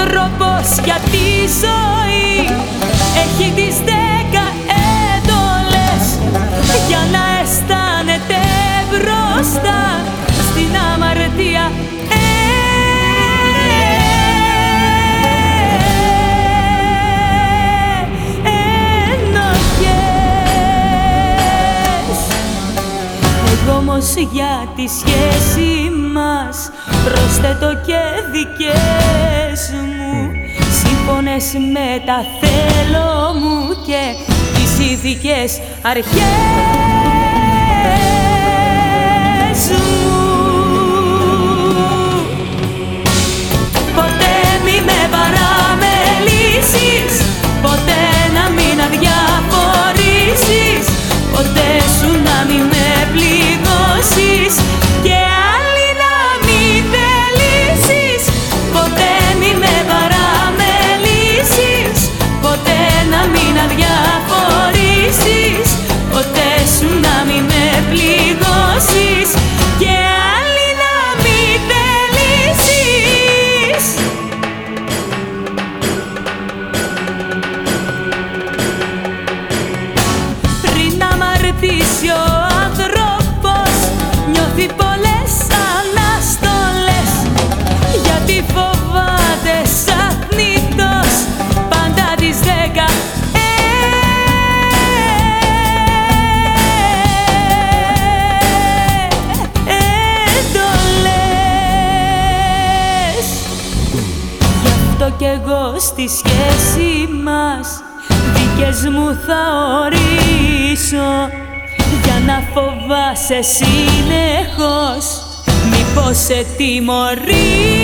Ποιος για τη ζωή. Έχει τις δέκα έντολες για να αισθάνεται μπροστά στην αμαρτία. Εγώ όμως για τη σχέση μας. Προσθέτω και δικές μου. Σύμφωνες με τα θέλω μου και τις ηθικές αρχές κι εγώ στη σχέση μας. Δικές μου θα ορίσω Για να φοβάσαι συνεχώς. Μήπως σε τιμωρήσω;